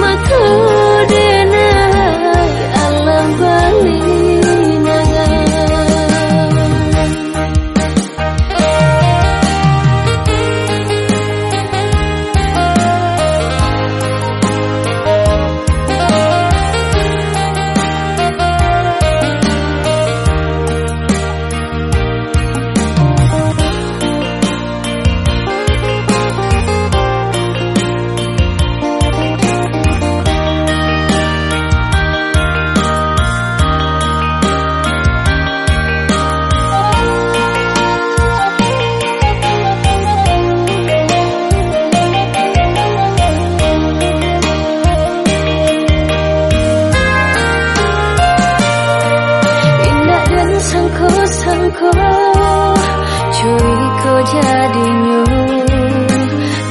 mà cứ đi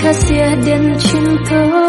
Kasih dan cinta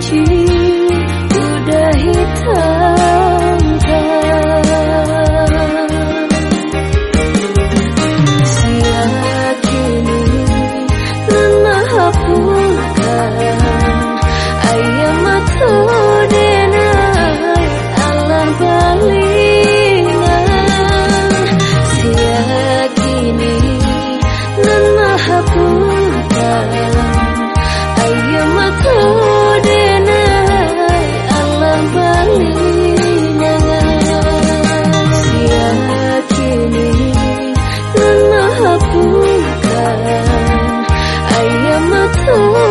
去怎么走？